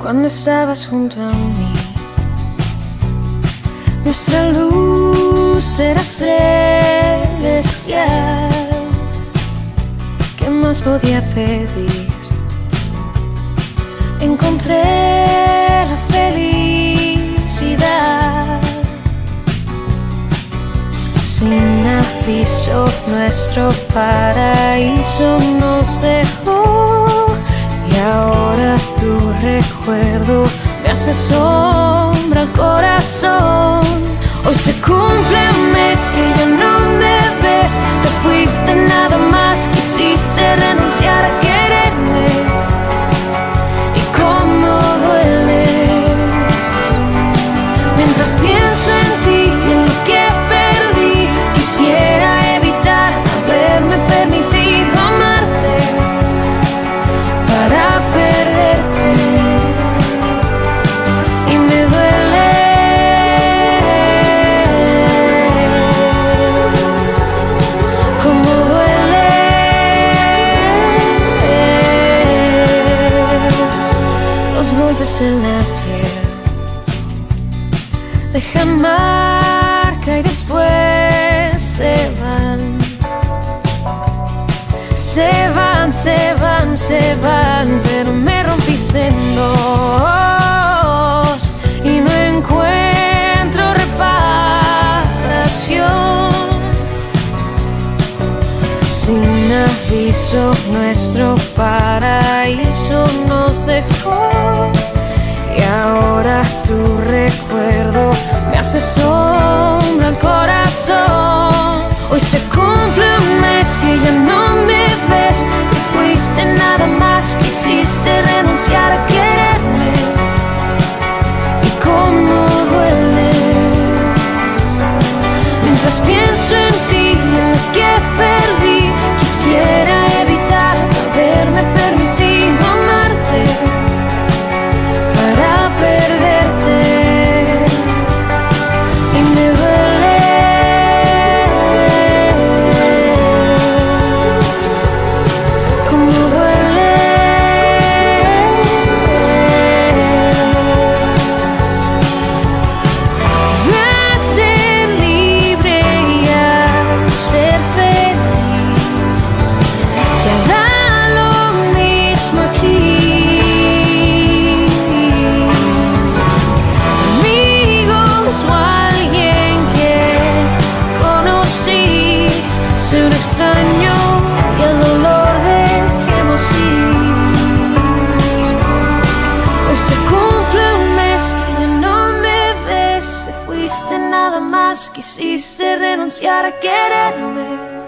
cuando estabas junto a mí. Nuestra luz era celestial. ¿Qué más podía pedir? Encontré la felicidad. Sin aviso, nuestro paraíso me hace sombra al corazón. Hoy se cumple un mes que ya no me ves. Te fuiste nada más, quisiste renunciar a quererme. Y cómo dueles. Mientras pienso en golpes en la piel dejan marca y después se van. Se van, se van, se van, pero me rompiste en dos y no encuentro reparación. Sin aviso, nuestro paraíso nos dejó. Hace sombra al corazón. Hoy se cumple un mes que ya no me ves. Te fuiste nada más, quisiste renunciar a quererme. Y cómo dueles. Mientras pienso en ti en lo que perdí, quisiera soy un extraño y el dolor dejemos ir. Hoy se cumple un mes que ya no me ves, te fuiste nada más, quisiste renunciar a quererme.